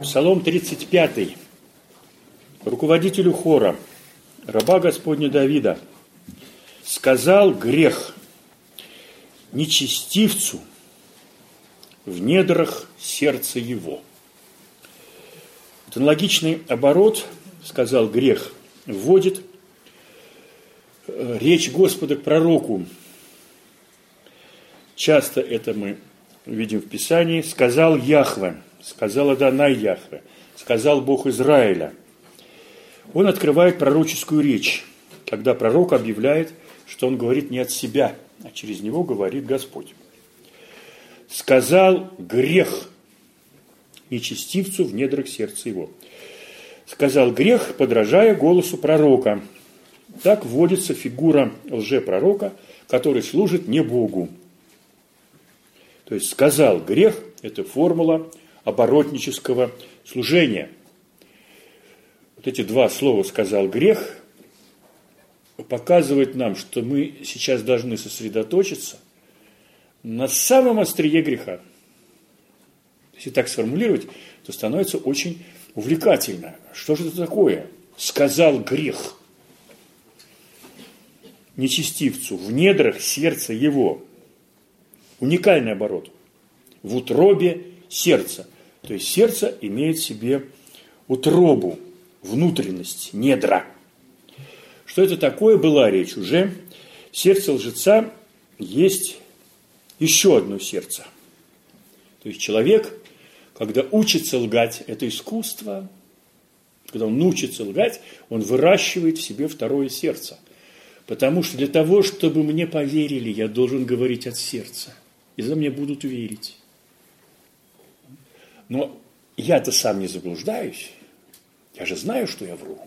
Псалом 35. Руководителю хора, раба Господня Давида, сказал грех нечестивцу в недрах сердца его. Это аналогичный оборот, сказал грех, вводит э, речь Господа к пророку. Часто это мы видим в Писании. Сказал Яхве, сказал Адонай Яхве, сказал Бог Израиля. Он открывает пророческую речь, когда пророк объявляет, что он говорит не от себя, а через него говорит Господь. Сказал грех нечестивцу в недрах сердца его. Сказал грех, подражая голосу пророка. Так вводится фигура лжепророка, который служит не Богу. То есть сказал грех – это формула оборотнического служения. Вот эти два слова «сказал грех» показывают нам, что мы сейчас должны сосредоточиться на самом острие греха. Если так сформулировать, то становится очень увлекательно. Что же это такое? Сказал грех нечестивцу в недрах сердца его. Уникальный оборот. В утробе сердца. То есть сердце имеет себе утробу, внутренность, недра. Что это такое, была речь уже. Сердце лжеца есть еще одно сердце. То есть человек, когда учится лгать, это искусство, когда он учится лгать, он выращивает в себе второе сердце. Потому что для того, чтобы мне поверили, я должен говорить от сердца. И за мне будут верить. Но я-то сам не заблуждаюсь. Я же знаю, что я вру.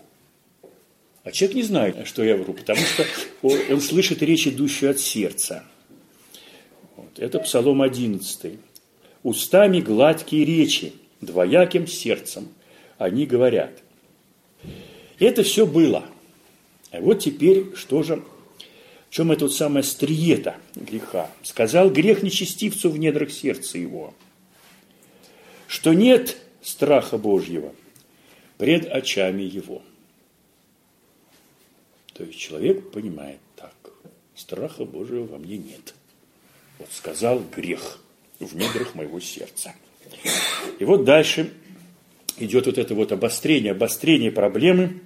А человек не знает, что я вру, потому что он, слышит речь, идущую от сердца. Вот. Это Псалом 11. «Устами гладкие речи, двояким сердцем они говорят». Это все было. А вот теперь что же, чем это вот самое стриета греха? Сказал грех нечестивцу в недрах сердца его, что нет страха Божьего пред очами его – то есть человек понимает так, страха Божьего во мне нет. Вот сказал грех в недрах моего сердца. И вот дальше идет вот это вот обострение, обострение проблемы.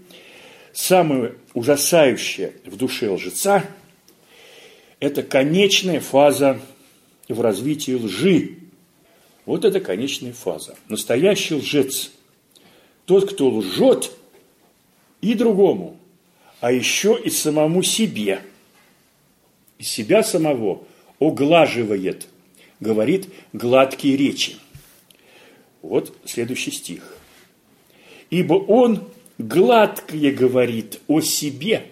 Самое ужасающее в душе лжеца – это конечная фаза в развитии лжи. Вот это конечная фаза. Настоящий лжец – тот, кто лжет и другому, а еще и самому себе. И себя самого оглаживает, говорит гладкие речи. Вот следующий стих. Ибо он гладкое говорит о себе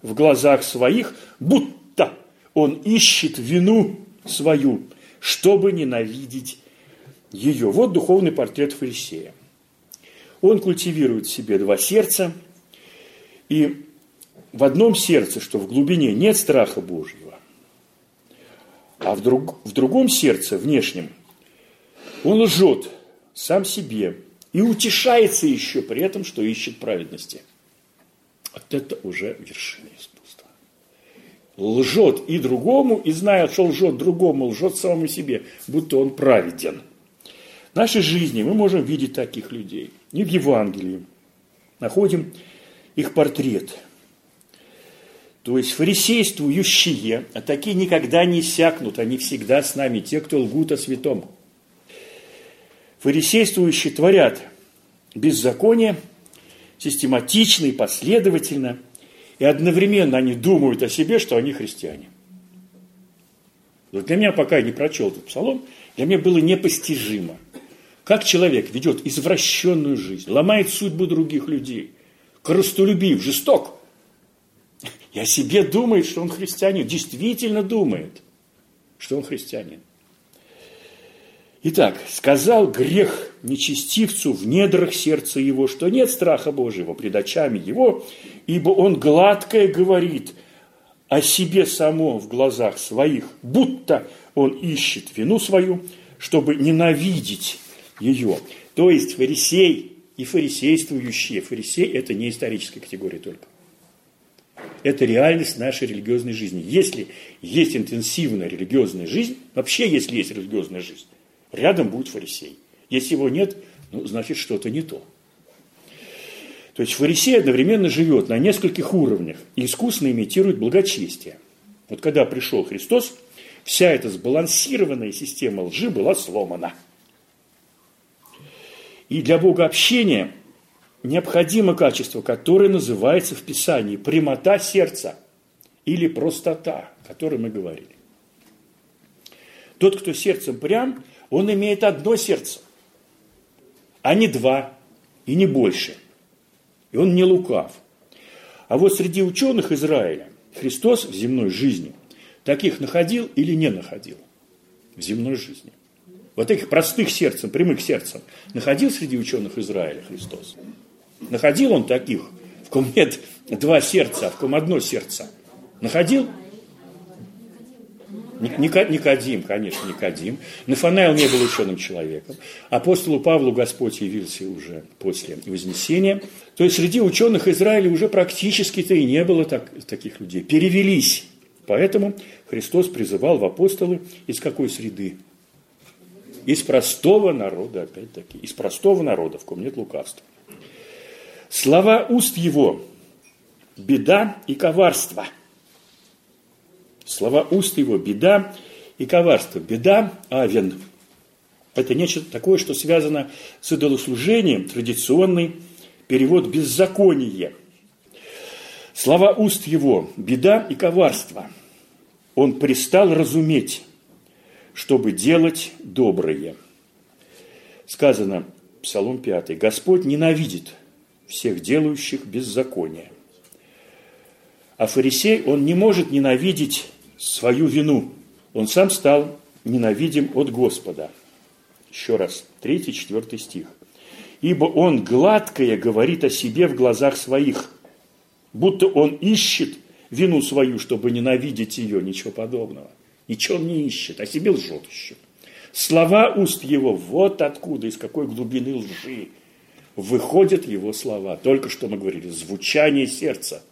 в глазах своих, будто он ищет вину свою, чтобы ненавидеть ее. Вот духовный портрет фарисея. Он культивирует в себе два сердца – и в одном сердце, что в глубине нет страха Божьего, а в, друг, в другом сердце, внешнем, он лжет сам себе и утешается еще при этом, что ищет праведности. Вот это уже вершина. Лжет и другому, и зная, что лжет другому, лжет самому себе, будто он праведен. В нашей жизни мы можем видеть таких людей. И в Евангелии находим их портрет. То есть фарисействующие, а такие никогда не сякнут, они всегда с нами, те, кто лгут о святом. Фарисействующие творят беззаконие, систематично и последовательно, и одновременно они думают о себе, что они христиане. Вот для меня, пока я не прочел этот псалом, для меня было непостижимо, как человек ведет извращенную жизнь, ломает судьбу других людей, корыстолюбив, жесток. И о себе думает, что он христианин. Действительно думает, что он христианин. Итак, сказал грех нечестивцу в недрах сердца его, что нет страха Божьего пред очами его, ибо он гладкое говорит о себе само в глазах своих, будто он ищет вину свою, чтобы ненавидеть ее. То есть фарисей и фарисействующие. Фарисей – это не историческая категория только. Это реальность нашей религиозной жизни. Если есть интенсивная религиозная жизнь, вообще если есть религиозная жизнь, рядом будет фарисей. Если его нет, ну, значит что-то не то. То есть фарисей одновременно живет на нескольких уровнях и искусно имитирует благочестие. Вот когда пришел Христос, вся эта сбалансированная система лжи была сломана. И для богообщения необходимо качество, которое называется в Писании прямота сердца или простота, о которой мы говорили. Тот, кто сердцем прям, он имеет одно сердце, а не два и не больше. И он не лукав. А вот среди ученых Израиля Христос в земной жизни таких находил или не находил в земной жизни. Вот таких простых сердцем, прямых сердцем находил среди ученых Израиля Христос. Находил он таких, в ком нет два сердца, а в ком одно сердце. Находил? Никодим, конечно, Никодим. Нафанаил не был ученым человеком. Апостолу Павлу Господь явился уже после Вознесения. То есть среди ученых Израиля уже практически-то и не было так, таких людей. Перевелись. Поэтому Христос призывал в апостолы из какой среды? Из простого народа, опять-таки, из простого народа, в ком нет лукавства. Слова уст его – беда и коварство. Слова уст его – беда и коварство. Беда – авен. Это нечто такое, что связано с идолослужением, традиционный перевод «беззаконие». Слова уст его – беда и коварство. Он пристал разуметь, чтобы делать доброе. Сказано, Псалом 5, «Господь ненавидит всех делающих беззаконие. А фарисей, он не может ненавидеть свою вину. Он сам стал ненавидим от Господа. Еще раз, третий, четвертый стих. Ибо он гладкое говорит о себе в глазах своих, будто он ищет вину свою, чтобы ненавидеть ее, ничего подобного. Ничего он не ищет, о себе лжет еще. Слова уст его, вот откуда, из какой глубины лжи выходят его слова. Только что мы говорили, звучание сердца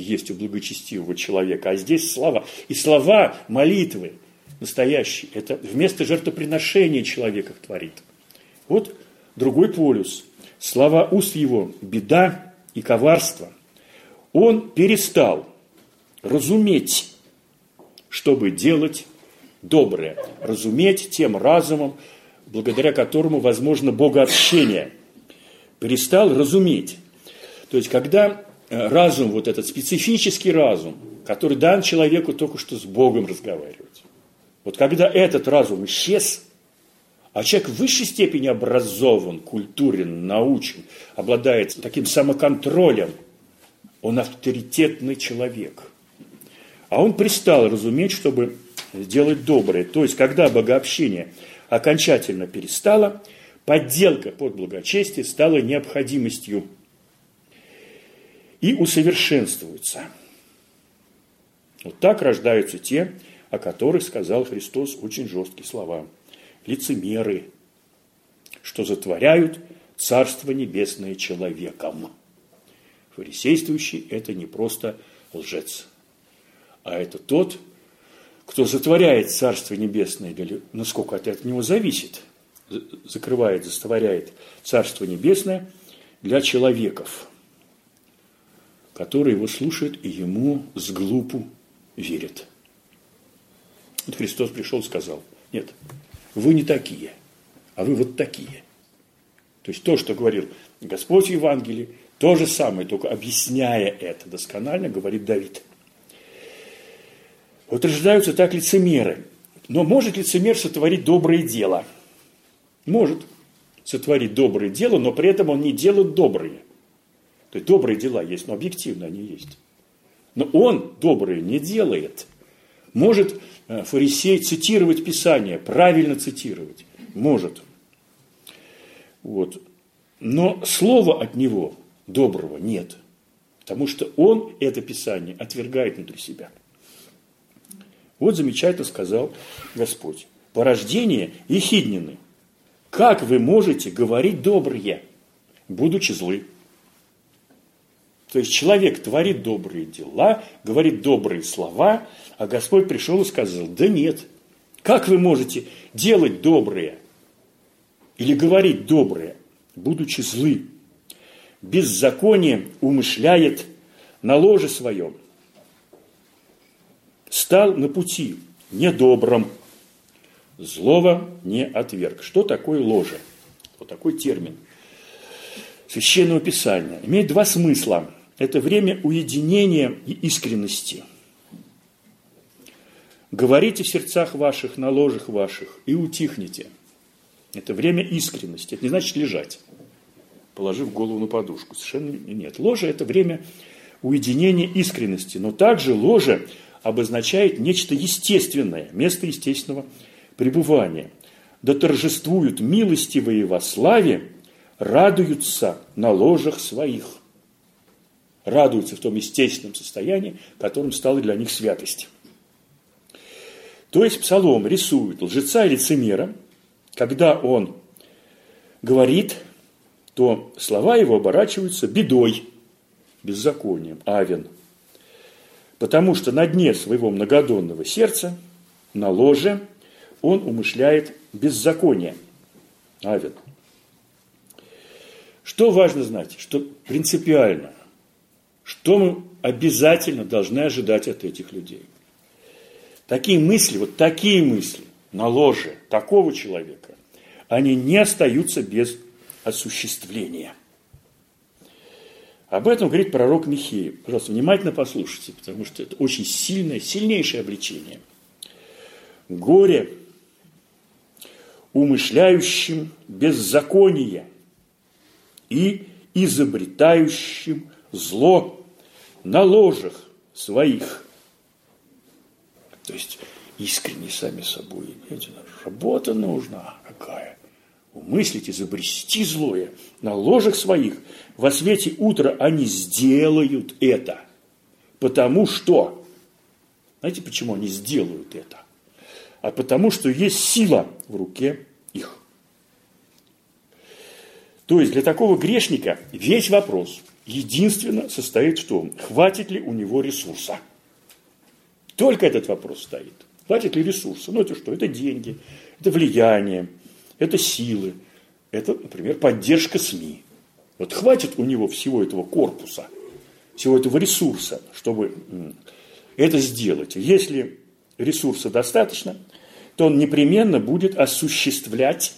есть у благочестивого человека. А здесь слова. И слова молитвы настоящие. Это вместо жертвоприношения человек их творит. Вот другой полюс. Слова уст его – беда и коварство. Он перестал разуметь, чтобы делать доброе. Разуметь тем разумом, благодаря которому возможно богообщение – перестал разуметь. То есть, когда разум, вот этот специфический разум, который дан человеку только что с Богом разговаривать, вот когда этот разум исчез, а человек в высшей степени образован, культурен, научен, обладает таким самоконтролем, он авторитетный человек. А он пристал разуметь, чтобы сделать доброе. То есть, когда богообщение окончательно перестало – подделка под благочестие стала необходимостью и усовершенствуется. Вот так рождаются те, о которых сказал Христос очень жесткие слова. Лицемеры, что затворяют Царство Небесное человеком. Фарисействующий – это не просто лжец, а это тот, кто затворяет Царство Небесное, насколько это от него зависит – закрывает, застворяет Царство Небесное для человеков, которые его слушают и ему с глупу верят. Вот Христос пришел и сказал, нет, вы не такие, а вы вот такие. То есть то, что говорил Господь в Евангелии, то же самое, только объясняя это досконально, говорит Давид. Вот рождаются так лицемеры. Но может лицемер сотворить доброе дело – может сотворить доброе дело, но при этом он не делает добрые. То есть добрые дела есть, но объективно они есть. Но он добрые не делает. Может э, фарисей цитировать Писание, правильно цитировать? Может. Вот. Но слова от него доброго нет. Потому что он это Писание отвергает внутри себя. Вот замечательно сказал Господь. Порождение ехиднины – как вы можете говорить добрые, будучи злы? То есть человек творит добрые дела, говорит добрые слова, а Господь пришел и сказал, да нет, как вы можете делать доброе или говорить доброе, будучи злы? Беззаконие умышляет на ложе своем, стал на пути недобром, злого не отверг. Что такое ложе? Вот такой термин. Священного Писания имеет два смысла. Это время уединения и искренности. Говорите в сердцах ваших, на ложах ваших, и утихните. Это время искренности. Это не значит лежать, положив голову на подушку. Совершенно нет. Ложа – это время уединения искренности. Но также ложа обозначает нечто естественное, место естественного пребывания. Да торжествуют милостивые во славе, радуются на ложах своих. Радуются в том естественном состоянии, которым стала для них святость. То есть Псалом рисует лжеца и лицемера, когда он говорит, то слова его оборачиваются бедой, беззаконием, авен. Потому что на дне своего многодонного сердца, на ложе, он умышляет беззаконие. Авен. Что важно знать? Что принципиально, что мы обязательно должны ожидать от этих людей. Такие мысли, вот такие мысли на ложе такого человека, они не остаются без осуществления. Об этом говорит пророк Михеев. Пожалуйста, внимательно послушайте, потому что это очень сильное, сильнейшее обличение. Горе умышляющим беззаконие и изобретающим зло на ложах своих. То есть искренне сами собой. Понимаете, работа нужна какая. Умыслить, изобрести злое на ложах своих. Во свете утра они сделают это. Потому что, знаете, почему они сделают это? А потому что есть сила в руке их. То есть для такого грешника весь вопрос единственно состоит в том, хватит ли у него ресурса. Только этот вопрос стоит. Хватит ли ресурса? Ну это что? Это деньги, это влияние, это силы, это, например, поддержка СМИ. Вот хватит у него всего этого корпуса, всего этого ресурса, чтобы это сделать. Если ресурса достаточно, то он непременно будет осуществлять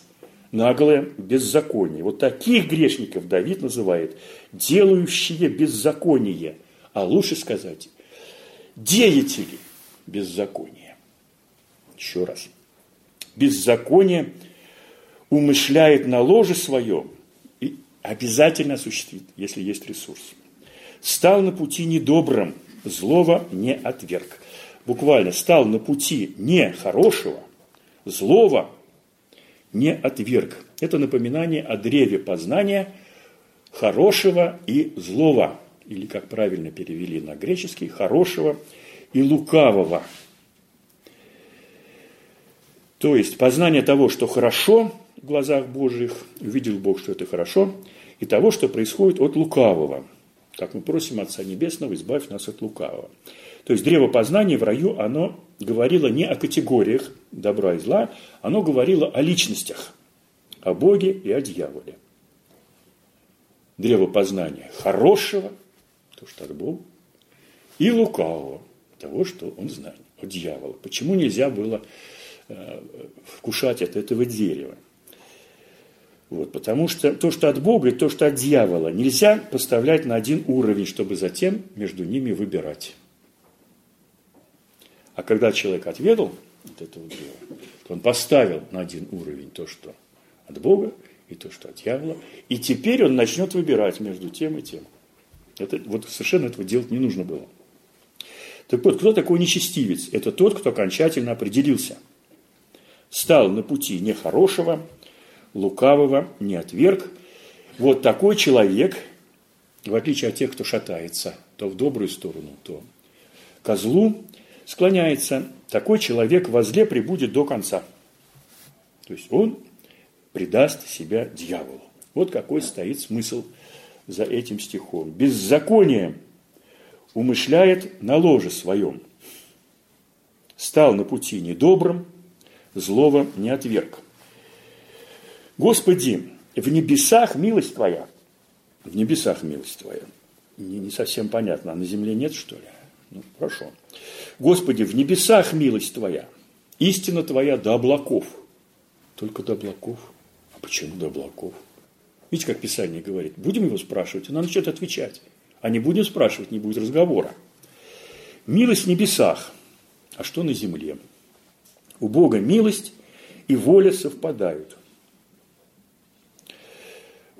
наглое беззаконие. Вот таких грешников Давид называет делающие беззаконие, а лучше сказать, деятели беззакония. Еще раз. Беззаконие умышляет на ложе своем и обязательно осуществит, если есть ресурс. Стал на пути недобрым, злого не отверг. Буквально стал на пути нехорошего, злого не отверг. Это напоминание о древе познания хорошего и злого, или, как правильно перевели на греческий, хорошего и лукавого. То есть познание того, что хорошо в глазах Божьих, увидел Бог, что это хорошо, и того, что происходит от лукавого. Как мы просим Отца Небесного, избавь нас от лукавого. То есть древо познания в раю, оно говорило не о категориях добра и зла, оно говорило о личностях, о Боге и о дьяволе. Древо познания хорошего, то, что от Бога, и лукавого, того, что он знает, от дьявола. Почему нельзя было э, вкушать от этого дерева? Вот, потому что то, что от Бога, и то, что от дьявола, нельзя поставлять на один уровень, чтобы затем между ними выбирать. А когда человек отведал от этого дела, то он поставил на один уровень то, что от Бога, и то, что от дьявола, и теперь он начнет выбирать между тем и тем. Это, вот совершенно этого делать не нужно было. Так вот, кто такой нечестивец? Это тот, кто окончательно определился. Стал на пути нехорошего, лукавого, не отверг. Вот такой человек, в отличие от тех, кто шатается, то в добрую сторону, то козлу, склоняется, такой человек возле прибудет до конца. То есть он предаст себя дьяволу. Вот какой стоит смысл за этим стихом. Беззаконие умышляет на ложе своем. Стал на пути недобрым, злого не отверг. Господи, в небесах милость Твоя. В небесах милость Твоя. Не, не совсем понятно, а на земле нет, что ли? Ну, хорошо. Господи, в небесах милость Твоя. Истина Твоя до облаков. Только до облаков. А почему до облаков? Видите, как Писание говорит, будем его спрашивать, он начнет отвечать. А не будем спрашивать, не будет разговора. Милость в небесах, а что на земле? У Бога милость и воля совпадают.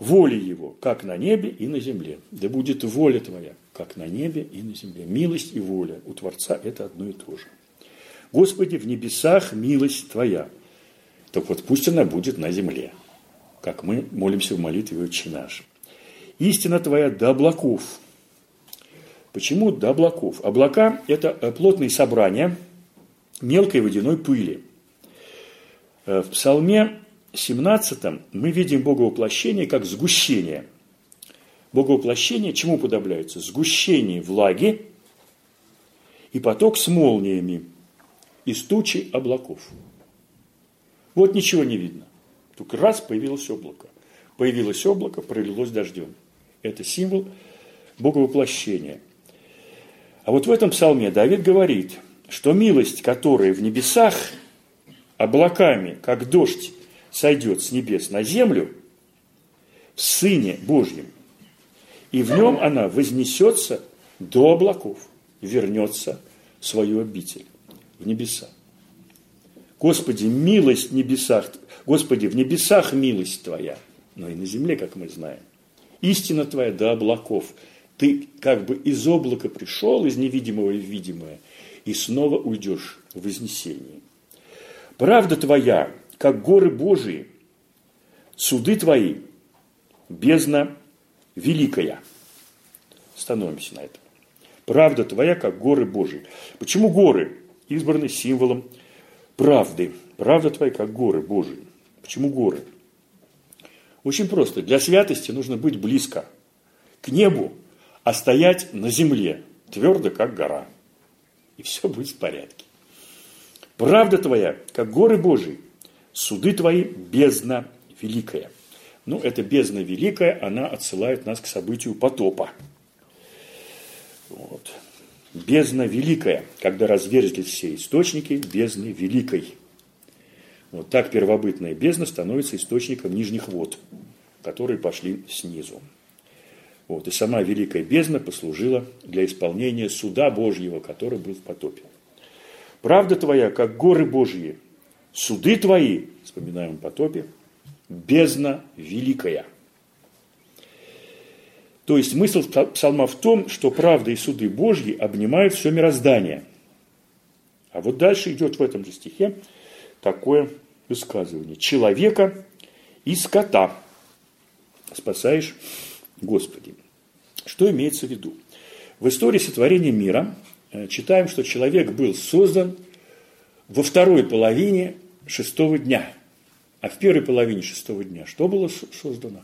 Воля Его, как на небе и на земле. Да будет воля Твоя, как на небе и на земле. Милость и воля у Творца – это одно и то же. Господи, в небесах милость Твоя. Так вот, пусть она будет на земле как мы молимся в молитве «Отче наш». Истина Твоя до облаков. Почему до облаков? Облака – это плотные собрания мелкой водяной пыли. Э, в Псалме 17 мы видим Боговоплощение как сгущение. Боговоплощение чему подобляется? Сгущение влаги и поток с молниями из тучи облаков. Вот ничего не видно. Только раз появилось облако. Появилось облако, пролилось дождем. Это символ боговоплощения. А вот в этом псалме Давид говорит, что милость, которая в небесах облаками, как дождь, сойдет с небес на землю, в Сыне Божьем, и в нем она вознесется до облаков, вернется в свою обитель, в небеса. Господи, милость в небесах Господи, в небесах милость Твоя, но и на земле, как мы знаем. Истина Твоя до облаков. Ты как бы из облака пришел, из невидимого в видимое, и снова уйдешь в вознесении. Правда Твоя, как горы Божии, суды Твои, бездна великая. Становимся на этом. Правда Твоя, как горы Божии. Почему горы избраны символом правды? Правда Твоя, как горы Божии. Почему горы? Очень просто. Для святости нужно быть близко к небу, а стоять на земле, твердо, как гора. И все будет в порядке. Правда твоя, как горы Божии, суды твои бездна великая. Ну, эта бездна великая, она отсылает нас к событию потопа. Вот. Бездна великая, когда разверзлись все источники бездны великой. Вот так первобытная бездна становится источником нижних вод, которые пошли снизу. Вот, и сама Великая Бездна послужила для исполнения суда Божьего, который был в потопе. Правда твоя, как горы Божьи, суды твои, вспоминаем потопе, бездна великая. То есть смысл псалма в том, что правда и суды Божьи обнимают все мироздание. А вот дальше идет в этом же стихе такое высказывание. Человека и скота спасаешь, Господи. Что имеется в виду? В истории сотворения мира э, читаем, что человек был создан во второй половине шестого дня. А в первой половине шестого дня что было создано?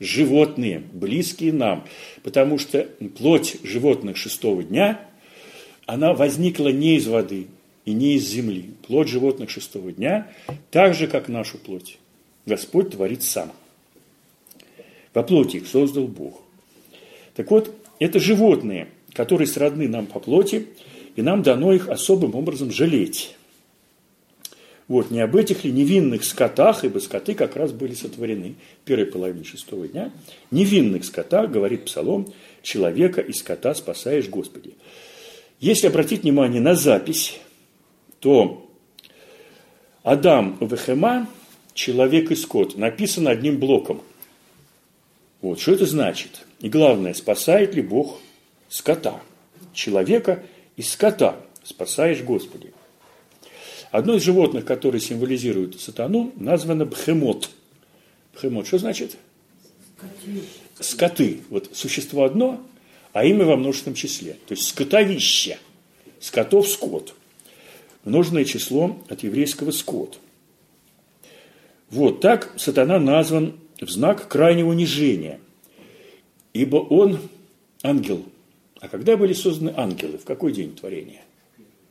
Животные, близкие нам. Потому что плоть животных шестого дня, она возникла не из воды, и не из земли. Плоть животных шестого дня, так же, как нашу плоть. Господь творит сам. По плоти их создал Бог. Так вот, это животные, которые сродны нам по плоти, и нам дано их особым образом жалеть. Вот, не об этих ли невинных скотах, ибо скоты как раз были сотворены первой половине шестого дня, невинных скотах, говорит Псалом, человека и скота спасаешь, Господи. Если обратить внимание на запись, то Адам Вехема, человек и скот, написано одним блоком. Вот, что это значит? И главное, спасает ли Бог скота? Человека и скота спасаешь Господи. Одно из животных, которые символизируют сатану, названо бхемот. Бхемот, что значит? Скоты. Скоты. Вот существо одно, а имя во множественном числе. То есть скотовище. Скотов скот множное число от еврейского скот. Вот так сатана назван в знак крайнего унижения, ибо он ангел. А когда были созданы ангелы? В какой день творения?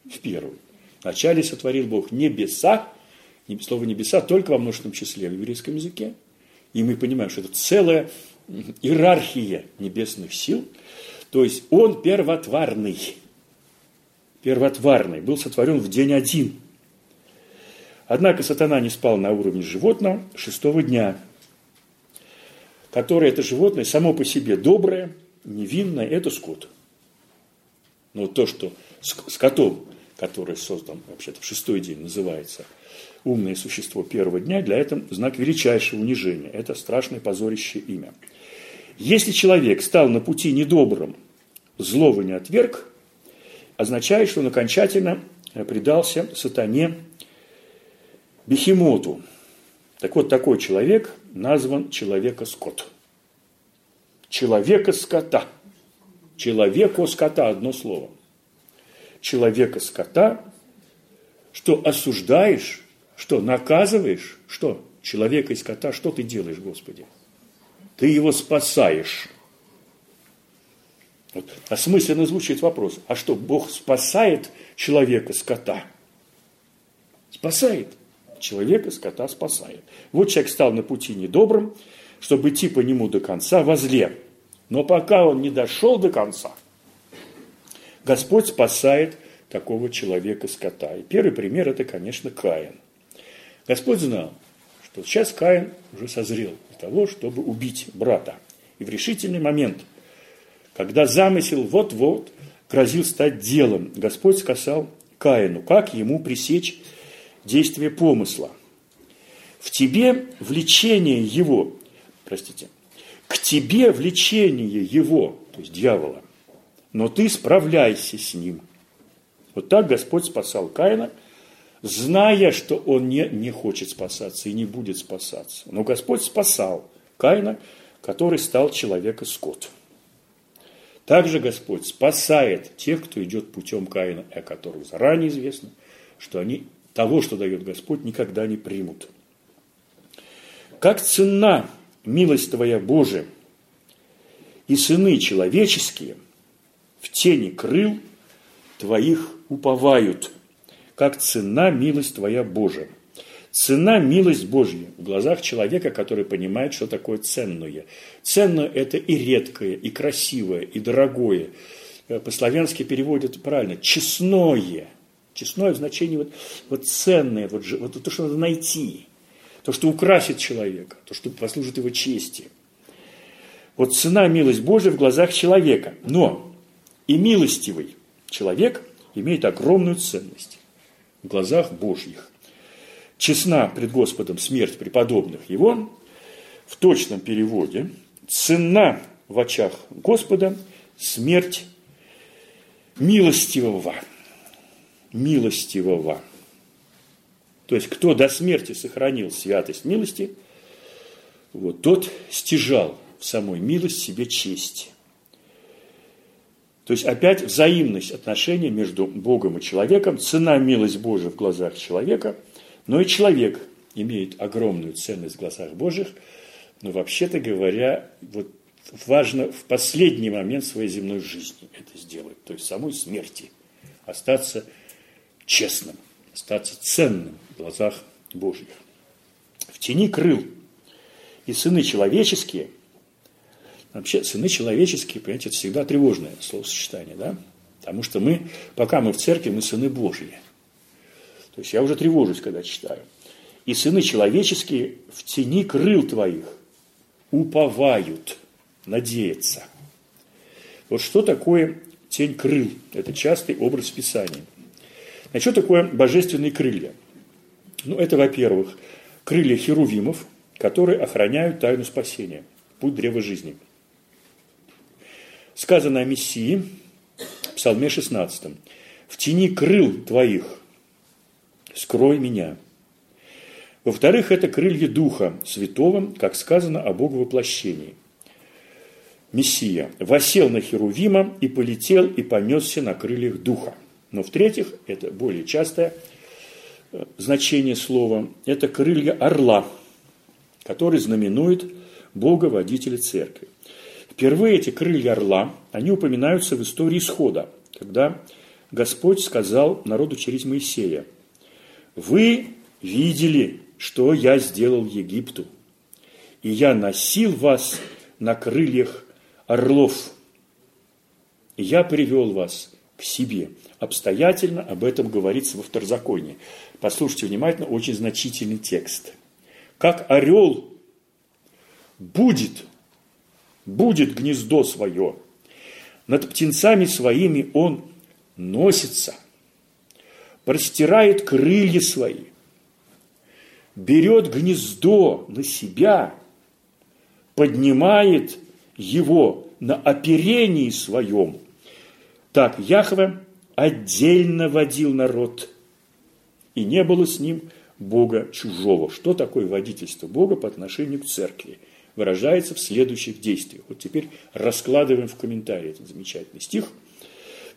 В первый. Вначале сотворил Бог небеса, слово небеса только во множественном числе в еврейском языке. И мы понимаем, что это целая иерархия небесных сил. То есть он первотварный. Первотварный. Был сотворен в день один. Однако сатана не спал на уровне животного шестого дня, которое это животное само по себе доброе, невинное, это скот. Но то, что с котом, который создан вообще-то в шестой день, называется умное существо первого дня, для этого знак величайшего унижения. Это страшное позорище имя. Если человек стал на пути недобрым, злого не отверг, означает, что он окончательно предался сатане Бехемоту. Так вот, такой человек назван человека-скот. Человека-скота. Человеко-скота, одно слово. Человека-скота, что осуждаешь, что наказываешь, что человека и скота, что ты делаешь, Господи? Ты его спасаешь. Вот. Осмысленно звучит вопрос, а что, Бог спасает человека, скота? Спасает человека, скота спасает. Вот человек стал на пути недобрым, чтобы идти по нему до конца во зле. Но пока он не дошел до конца, Господь спасает такого человека, скота. И первый пример – это, конечно, Каин. Господь знал, что сейчас Каин уже созрел для того, чтобы убить брата. И в решительный момент, когда замысел вот-вот грозил стать делом, Господь сказал Каину, как ему пресечь действие помысла. В тебе влечение его, простите, к тебе влечение его, то есть дьявола, но ты справляйся с ним. Вот так Господь спасал Каина, зная, что он не, не хочет спасаться и не будет спасаться. Но Господь спасал Каина, который стал человека скот. Также Господь спасает тех, кто идет путем Каина, о которых заранее известно, что они того, что дает Господь, никогда не примут. Как цена милость Твоя Божия и сыны человеческие в тени крыл Твоих уповают, как цена милость Твоя Божия. Цена милость Божья в глазах человека, который понимает, что такое ценное. Ценное – это и редкое, и красивое, и дорогое. По-славянски переводят правильно – честное – Честное в значении вот, вот ценное, вот, вот то, что надо найти, то, что украсит человека, то, что послужит его чести. Вот цена милость Божия в глазах человека. Но и милостивый человек имеет огромную ценность в глазах Божьих. Честна пред Господом смерть преподобных его, в точном переводе, цена в очах Господа смерть милостивого милостивого. То есть, кто до смерти сохранил святость милости, вот, тот стяжал в самой милость себе честь. То есть, опять взаимность отношений между Богом и человеком, цена милость Божия в глазах человека, но и человек имеет огромную ценность в глазах Божьих, но вообще-то говоря, вот важно в последний момент своей земной жизни это сделать, то есть самой смерти, остаться честным, остаться ценным в глазах Божьих. В тени крыл и сыны человеческие, вообще сыны человеческие, понимаете, это всегда тревожное словосочетание, да? Потому что мы, пока мы в церкви, мы сыны Божьи. То есть я уже тревожусь, когда читаю. И сыны человеческие в тени крыл твоих уповают, надеются. Вот что такое тень крыл? Это частый образ Писания – а что такое божественные крылья? Ну, это, во-первых, крылья херувимов, которые охраняют тайну спасения, путь древа жизни. Сказано о Мессии, в Псалме 16. «В тени крыл твоих скрой меня». Во-вторых, это крылья Духа Святого, как сказано о Богу воплощении. Мессия восел на Херувима и полетел и понесся на крыльях Духа – но в-третьих, это более частое значение слова, это крылья орла. который знаменует Бога водителя церкви. Впервые эти крылья орла, они упоминаются в истории исхода, когда Господь сказал народу через Моисея, «Вы видели, что я сделал Египту, и я носил вас на крыльях орлов, и я привел вас к себе». Обстоятельно об этом говорится во второзаконии. Послушайте внимательно, очень значительный текст. Как орел будет, будет гнездо свое, над птенцами своими он носится, простирает крылья свои, берет гнездо на себя, поднимает его на оперении своем. Так Яхве отдельно водил народ, и не было с ним Бога чужого. Что такое водительство Бога по отношению к церкви? Выражается в следующих действиях. Вот теперь раскладываем в комментарии этот замечательный стих.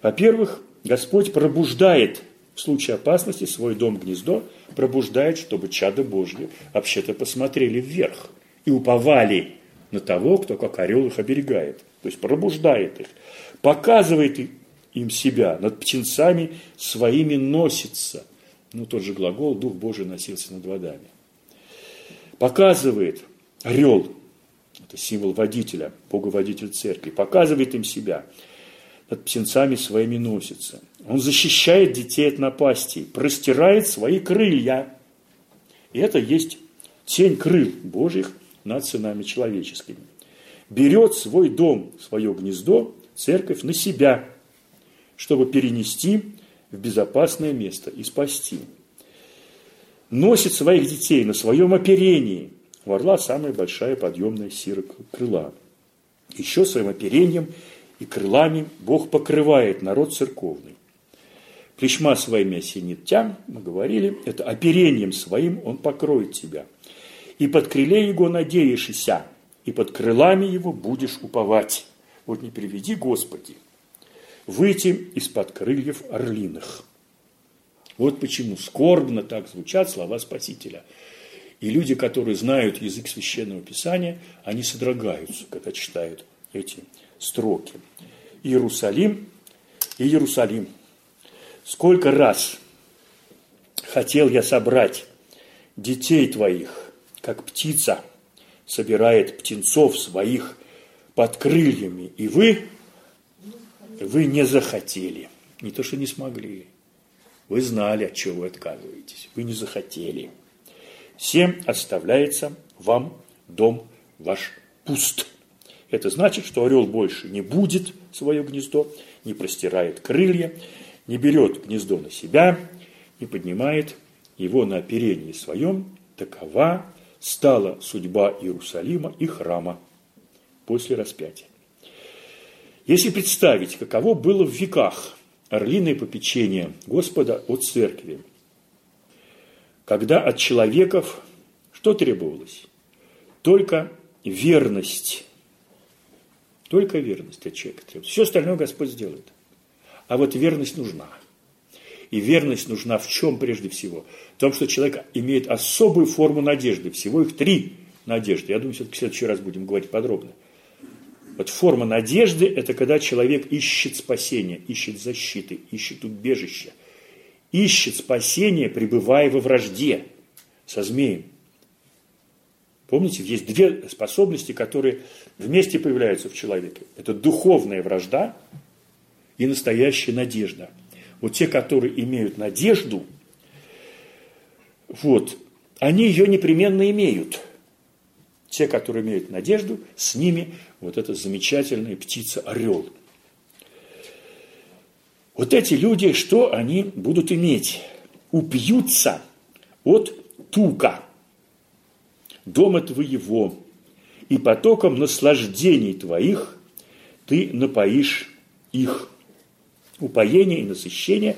Во-первых, Господь пробуждает в случае опасности свой дом-гнездо, пробуждает, чтобы чада Божьи вообще-то посмотрели вверх и уповали на того, кто как орел их оберегает. То есть пробуждает их, показывает им себя, над птенцами своими носится. Ну, тот же глагол «Дух Божий носился над водами». Показывает орел, это символ водителя, боговодитель церкви, показывает им себя – над птенцами своими носится. Он защищает детей от напастей, простирает свои крылья. И это есть тень крыл Божьих над сынами человеческими. Берет свой дом, свое гнездо, церковь на себя, чтобы перенести в безопасное место и спасти. Носит своих детей на своем оперении. У орла самая большая подъемная сила крыла. Еще своим оперением и крылами Бог покрывает народ церковный. Плечма своими осенит тям, мы говорили, это оперением своим он покроет тебя. И под крыле его надеешься, и под крылами его будешь уповать. Вот не приведи, Господи, выйти из-под крыльев орлиных. Вот почему скорбно так звучат слова Спасителя. И люди, которые знают язык Священного Писания, они содрогаются, когда читают эти строки. Иерусалим Иерусалим. Сколько раз хотел я собрать детей твоих, как птица собирает птенцов своих под крыльями, и вы, вы не захотели. Не то, что не смогли. Вы знали, от чего вы отказываетесь. Вы не захотели. Всем оставляется вам дом ваш пуст. Это значит, что орел больше не будет свое гнездо, не простирает крылья, не берет гнездо на себя, не поднимает его на оперении своем. Такова стала судьба Иерусалима и храма после распятия. Если представить, каково было в веках орлиное попечение Господа о церкви, когда от человеков что требовалось? Только верность только верность от человека требуется. Все остальное Господь сделает. А вот верность нужна. И верность нужна в чем прежде всего? В том, что человек имеет особую форму надежды. Всего их три надежды. Я думаю, все-таки в следующий раз будем говорить подробно. Вот форма надежды – это когда человек ищет спасения, ищет защиты, ищет убежища. Ищет спасения, пребывая во вражде со змеем. Помните, есть две способности, которые вместе появляются в человеке. Это духовная вражда и настоящая надежда. Вот те, которые имеют надежду, вот, они ее непременно имеют. Те, которые имеют надежду, с ними вот эта замечательная птица-орел. Вот эти люди, что они будут иметь? Упьются от тука – дома твоего, и потоком наслаждений твоих ты напоишь их. Упоение и насыщение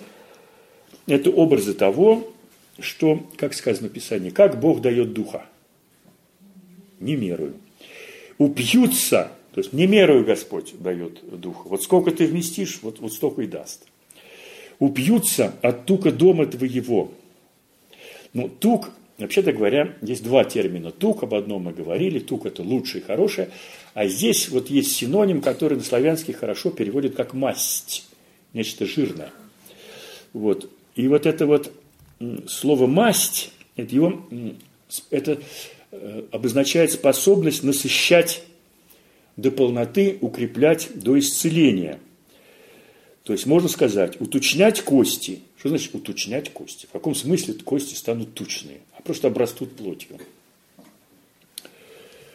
– это образы того, что, как сказано в Писании, как Бог дает духа. Не мерую. Упьются, то есть не мерую Господь дает духа. Вот сколько ты вместишь, вот, вот столько и даст. Упьются от тука дома твоего. Ну, тук Вообще-то говоря, есть два термина. Тук, об одном мы говорили, тук это лучшее и хорошее, а здесь вот есть синоним, который на славянский хорошо переводит как масть, нечто жирное. Вот. И вот это вот слово масть, это, его, это обозначает способность насыщать до полноты, укреплять до исцеления. То есть можно сказать, уточнять кости. Что значит уточнять кости? В каком смысле кости станут тучные? А просто обрастут плотью.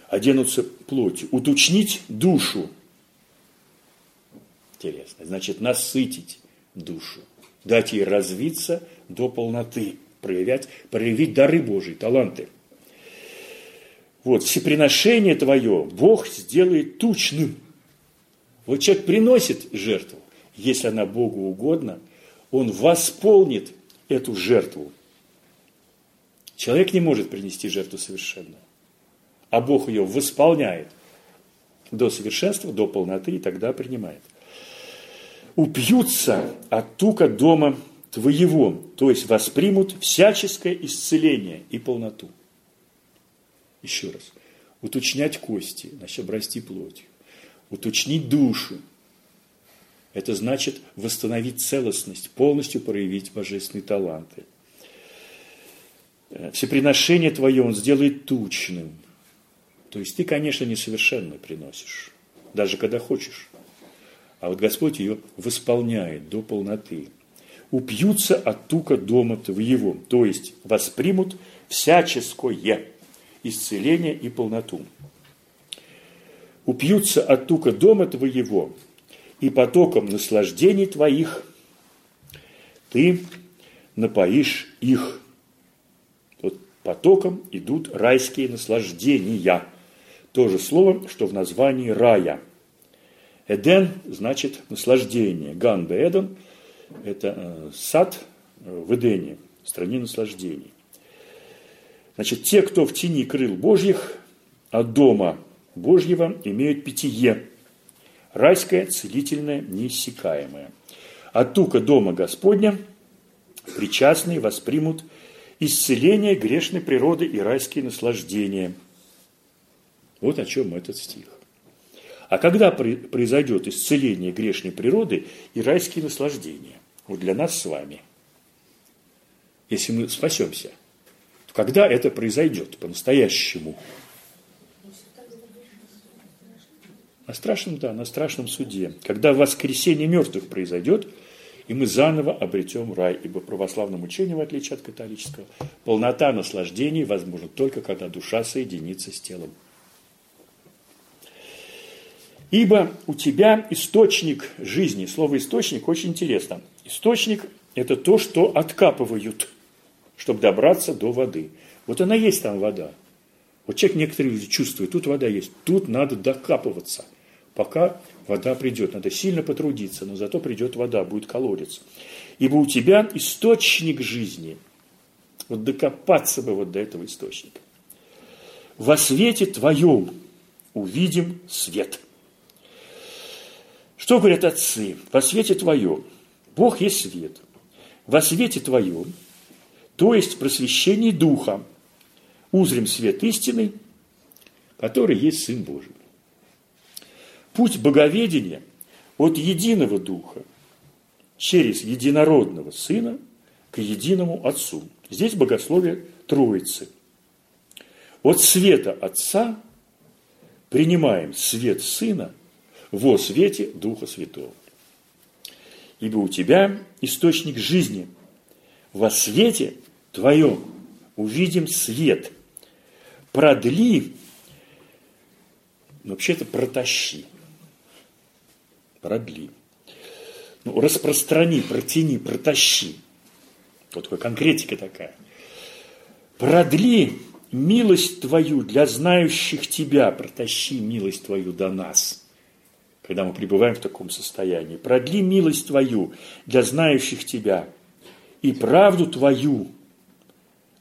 Оденутся плотью. Уточнить душу. Интересно. Значит, насытить душу. Дать ей развиться до полноты. Проявять, проявить дары Божьи, таланты – вот, всеприношение твое Бог сделает тучным. Вот человек приносит жертву, если она Богу угодна, он восполнит эту жертву. Человек не может принести жертву совершенную, а Бог ее восполняет до совершенства, до полноты, и тогда принимает. Упьются от тука дома твоего, то есть воспримут всяческое исцеление и полноту. Еще раз. Уточнять кости, значит, обрасти плотью. Уточнить душу. Это значит восстановить целостность, полностью проявить божественные таланты. Э, Всеприношение твое он сделает тучным. То есть ты, конечно, несовершенно приносишь, даже когда хочешь. А вот Господь ее восполняет до полноты. Упьются от тука дома твоего, то есть воспримут всяческое исцеление и полноту. Упьются от тука дома твоего, и потоком наслаждений твоих ты напоишь их. Вот потоком идут райские наслаждения. То же слово, что в названии рая. Эден значит наслаждение. Ганбе Эден – это э, сад э, в Эдене, стране наслаждений. Значит, те, кто в тени крыл Божьих, от дома Божьего имеют питье, райское, целительное, неиссякаемое. От тука дома Господня причастные воспримут исцеление грешной природы и райские наслаждения. Вот о чем этот стих. А когда произойдет исцеление грешной природы и райские наслаждения? Вот для нас с вами. Если мы спасемся – когда это произойдет по-настоящему? На страшном, да, на страшном суде. Когда воскресение мертвых произойдет, и мы заново обретем рай. Ибо православное учение, в отличие от католического, полнота наслаждений возможна только когда душа соединится с телом. Ибо у тебя источник жизни. Слово источник очень интересно. Источник – это то, что откапывают – чтобы добраться до воды. Вот она есть там вода. Вот человек некоторые люди чувствуют, тут вода есть, тут надо докапываться, пока вода придет. Надо сильно потрудиться, но зато придет вода, будет колодец. Ибо у тебя источник жизни. Вот докопаться бы вот до этого источника. Во свете твоем увидим свет. Что говорят отцы? Во свете твоем. Бог есть свет. Во свете твоем то есть просвещение духа, узрим свет истины, который есть Сын Божий. Путь боговедения от единого духа через единородного Сына к единому Отцу. Здесь богословие Троицы. От света Отца принимаем свет Сына во свете Духа Святого. Ибо у тебя источник жизни. Во свете твоем увидим свет. Продли, вообще-то протащи. Продли. Ну, распространи, протяни, протащи. Вот такая конкретика такая. Продли милость Твою для знающих Тебя, протащи милость Твою до нас, когда мы пребываем в таком состоянии. Продли милость Твою для знающих Тебя и правду Твою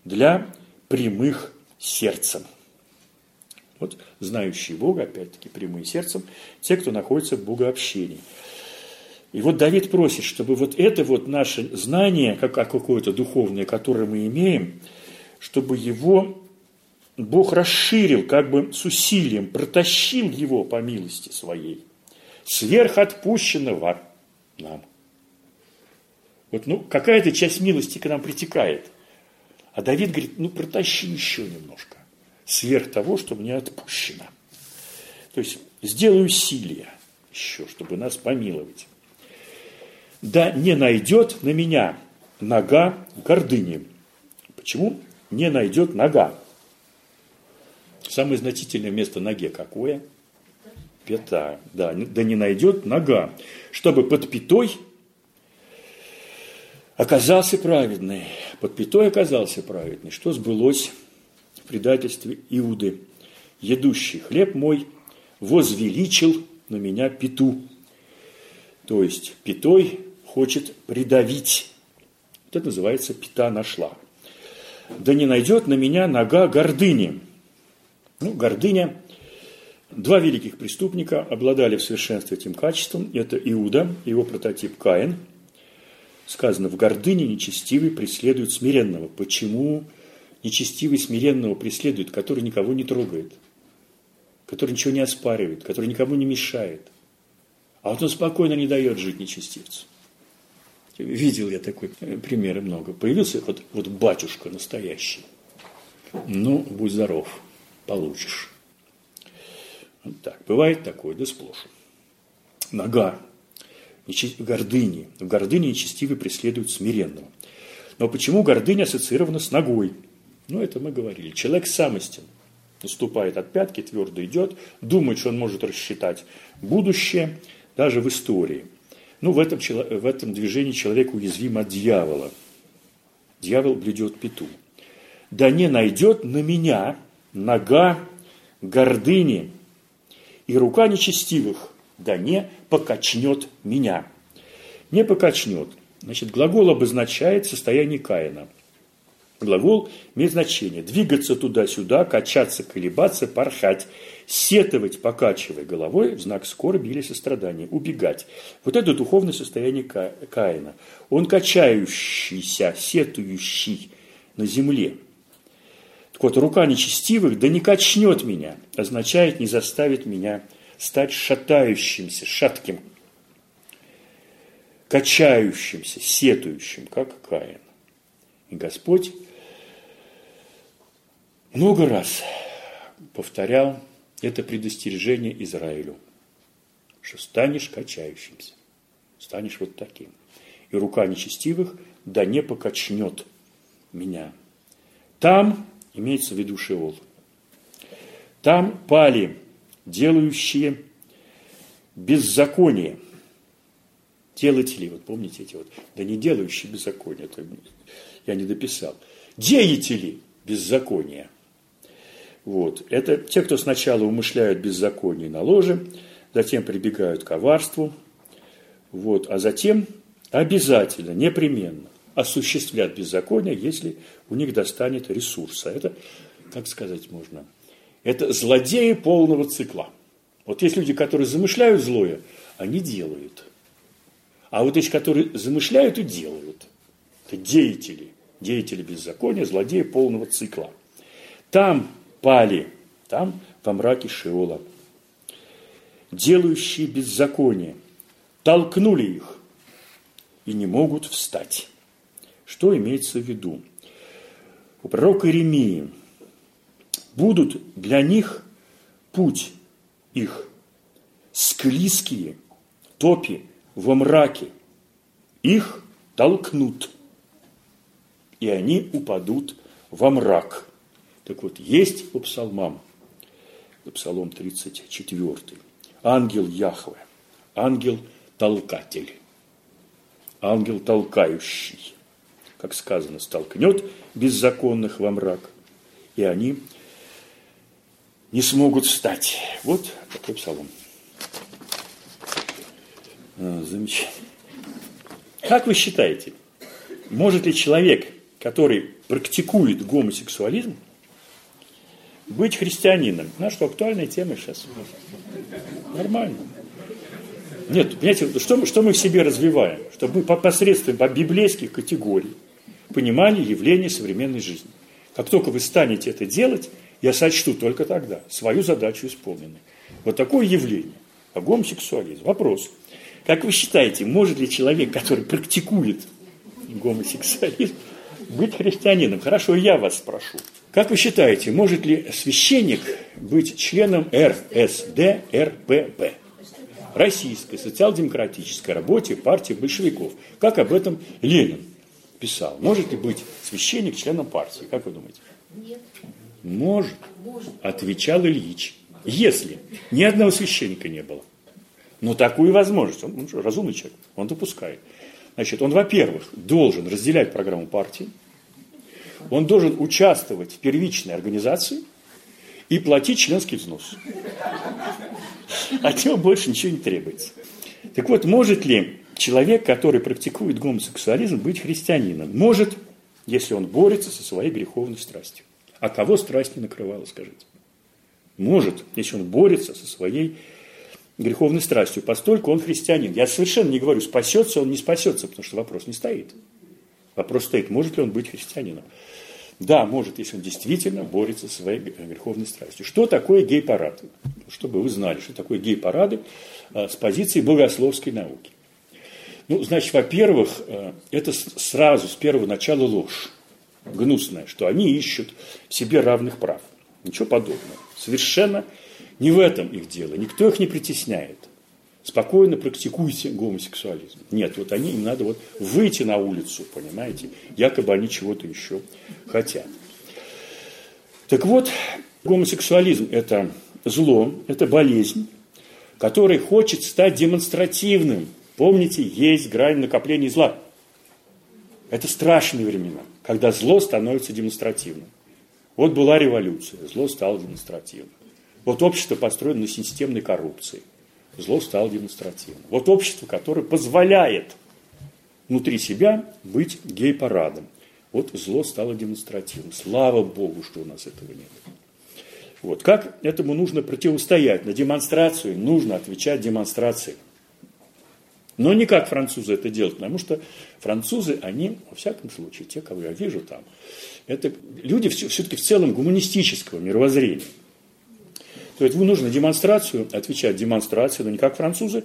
для прямых сердцем. Вот знающие Бога, опять-таки, прямые сердцем, те, кто находится в богообщении. И вот Давид просит, чтобы вот это вот наше знание, как какое-то духовное, которое мы имеем, чтобы его Бог расширил, как бы с усилием, протащил его по милости своей, сверх отпущенного нам. Вот, ну, какая-то часть милости к нам притекает. А Давид говорит, ну, протащи еще немножко, сверх того, что мне отпущено. То есть, сделай усилия еще, чтобы нас помиловать. Да не найдет на меня нога гордыни. Почему не найдет нога? Самое значительное место ноге какое? Пята. Да, да не найдет нога, чтобы под пятой оказался праведный. Под пятой оказался праведный. Что сбылось в предательстве Иуды? Едущий хлеб мой возвеличил на меня пету. То есть пятой хочет придавить. Это называется пята нашла. Да не найдет на меня нога гордыни. Ну, гордыня. Два великих преступника обладали в совершенстве этим качеством. Это Иуда, его прототип Каин. Сказано, в гордыне нечестивый преследует смиренного. Почему нечестивый смиренного преследует, который никого не трогает, который ничего не оспаривает, который никому не мешает? А вот он спокойно не дает жить нечестивцу. Видел я такой примеры много. Появился вот, вот батюшка настоящий. Ну, будь здоров получишь. Вот так. Бывает такое, да сплошь. Нога. Гордыни. В гордыне нечестивый преследует смиренного. Но почему гордыня ассоциирована с ногой? Ну, это мы говорили. Человек самостен. Наступает от пятки, твердо идет, думает, что он может рассчитать будущее, даже в истории. Ну, в этом, в этом движении человек уязвим от дьявола. Дьявол блюдет пету. Да не найдет на меня нога гордыни, и рука нечестивых, да не покачнет меня. Не покачнет. Значит, глагол обозначает состояние Каина. Глагол имеет значение двигаться туда-сюда, качаться, колебаться, порхать, сетовать, покачивая головой в знак скорби или сострадания, убегать. Вот это духовное состояние Каина. Он качающийся, сетующий на земле. Так вот, рука нечестивых, да не качнет меня, означает не заставит меня стать шатающимся, шатким, качающимся, сетующим, как Каин. И Господь много раз повторял это предостережение Израилю, что станешь качающимся, станешь вот таким. И рука нечестивых да не покачнет меня. Там имеется в виду Шеол. Там пали делающие беззаконие. Делатели, вот помните эти вот, да не делающие беззаконие, это я не дописал. Деятели беззакония. Вот. Это те, кто сначала умышляют беззаконие на ложе, затем прибегают к коварству, вот, а затем обязательно, непременно осуществлять беззаконие, если у них достанет ресурса. Это, как сказать можно, это злодеи полного цикла. Вот есть люди, которые замышляют злое, они делают. А вот эти, которые замышляют и делают, это деятели, деятели беззакония, злодеи полного цикла. Там пали, там во мраке Шиола. Делающие беззаконие толкнули их и не могут встать. Что имеется в виду? У пророка Иеремии будут для них путь их склизкие, топи во мраке. Их толкнут, и они упадут во мрак. Так вот, есть по псалмам, псалом 34, ангел Яхве, ангел-толкатель, ангел толкающий как сказано, столкнет беззаконных во мрак, и они не смогут встать. Вот такой псалом. А, замечательно. Как вы считаете, может ли человек, который практикует гомосексуализм, быть христианином? На что актуальная тема сейчас. Нормально. Нет, понимаете, что что мы в себе развиваем? Чтобы мы посредством по библейских категорий понимали явления современной жизни. Как только вы станете это делать, я сочту только тогда свою задачу исполненной. Вот такое явление. А гомосексуализм. Вопрос. Как вы считаете, может ли человек, который практикует гомосексуализм, быть христианином? Хорошо, я вас спрошу. Как вы считаете, может ли священник быть членом РСДРПБ? Российской социал-демократической работе партии большевиков. Как об этом Ленин писал. Может ли быть священник членом партии? Как вы думаете? Нет. Может, отвечал Ильич. Если ни одного священника не было. Но такую возможность, он, он разумный человек, он допускает. Значит, он, во-первых, должен разделять программу партии, он должен участвовать в первичной организации и платить членский взнос. От него больше ничего не требуется. Так вот, может ли человек, который практикует гомосексуализм, быть христианином? Может, если он борется со своей греховной страстью. А кого страсть не накрывала, скажите? Может, если он борется со своей греховной страстью, постольку он христианин. Я совершенно не говорю, спасется он, не спасется, потому что вопрос не стоит. Вопрос стоит, может ли он быть христианином. Да, может, если он действительно борется со своей греховной страстью. Что такое гей-парад? Чтобы вы знали, что такое гей-парады а, с позиции богословской науки. Ну, значит, во-первых, а, это сразу с первого начала ложь гнусная, что они ищут себе равных прав. Ничего подобного. Совершенно не в этом их дело. Никто их не притесняет. Спокойно практикуйте гомосексуализм. Нет, вот они, им надо вот выйти на улицу, понимаете, якобы они чего-то еще хотят. Так вот, гомосексуализм – это зло, это болезнь, который хочет стать демонстративным. Помните, есть грань накопления зла. Это страшные времена, когда зло становится демонстративным. Вот была революция, зло стало демонстративным. Вот общество построено на системной коррупции. Зло стало демонстративным. Вот общество, которое позволяет внутри себя быть гей-парадом. Вот зло стало демонстративным. Слава Богу, что у нас этого нет. Вот. Как этому нужно противостоять? На демонстрацию нужно отвечать демонстрацией. Но не как французы это делают, потому что французы, они, во всяком случае, те, кого я вижу там, это люди все-таки в целом гуманистического мировоззрения. То есть нужно демонстрацию, отвечать демонстрацию, но не как французы.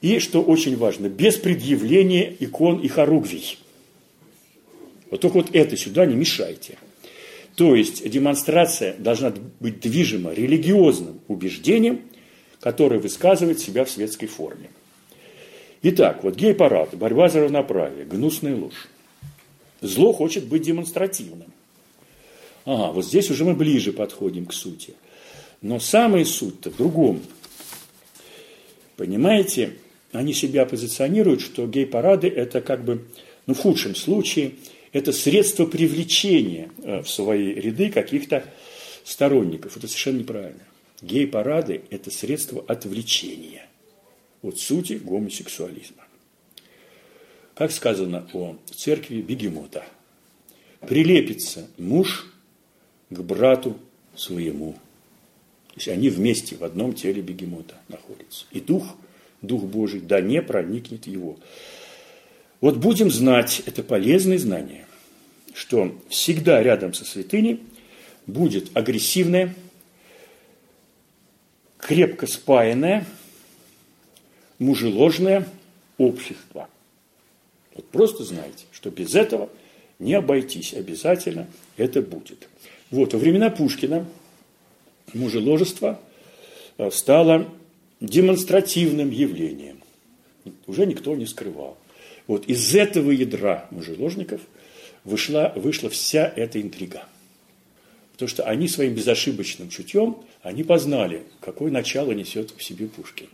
И, что очень важно, без предъявления икон и хоругвий. Вот только вот это сюда не мешайте. То есть демонстрация должна быть движима религиозным убеждением, которое высказывает себя в светской форме. Итак, вот гей-парад, борьба за равноправие, гнусная ложь. Зло хочет быть демонстративным. Ага, вот здесь уже мы ближе подходим к сути. Но самая суть-то в другом. Понимаете, они себя позиционируют, что гей-парады – это как бы, ну, в худшем случае, это средство привлечения э, в свои ряды каких-то сторонников. Это совершенно неправильно. Гей-парады – это средство отвлечения от сути гомосексуализма. Как сказано о церкви Бегемота, прилепится муж к брату своему. То есть они вместе в одном теле бегемота находятся. И дух, дух Божий, да не проникнет его. Вот будем знать, это полезное знание, что всегда рядом со святыней будет агрессивное, крепко спаянное, мужеложное общество. Вот просто знайте, что без этого не обойтись, обязательно это будет. Вот, во времена Пушкина мужеложество э, стало демонстративным явлением. Уже никто не скрывал. Вот из этого ядра мужеложников вышла, вышла вся эта интрига. Потому что они своим безошибочным чутьем, они познали, какое начало несет в себе Пушкин.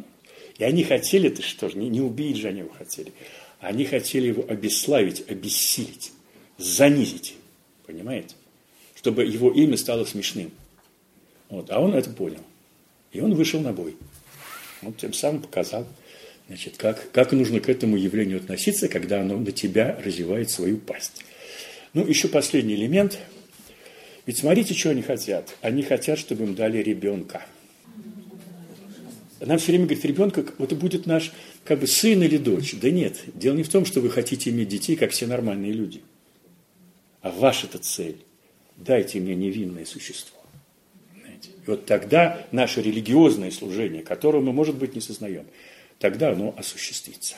И они хотели, это что ж, не, не убить же они его хотели. Они хотели его обесславить, обессилить, занизить. Понимаете? Чтобы его имя стало смешным. Вот, а он это понял. И он вышел на бой. Он тем самым показал, значит, как, как нужно к этому явлению относиться, когда оно на тебя развивает свою пасть. Ну, еще последний элемент. Ведь смотрите, что они хотят. Они хотят, чтобы им дали ребенка – нам все время говорит, ребенка, это будет наш как бы сын или дочь. Да нет, дело не в том, что вы хотите иметь детей, как все нормальные люди. А ваша-то цель дайте мне невинное существо. Знаете? И вот тогда наше религиозное служение, которое мы, может быть, не сознаем, тогда оно осуществится.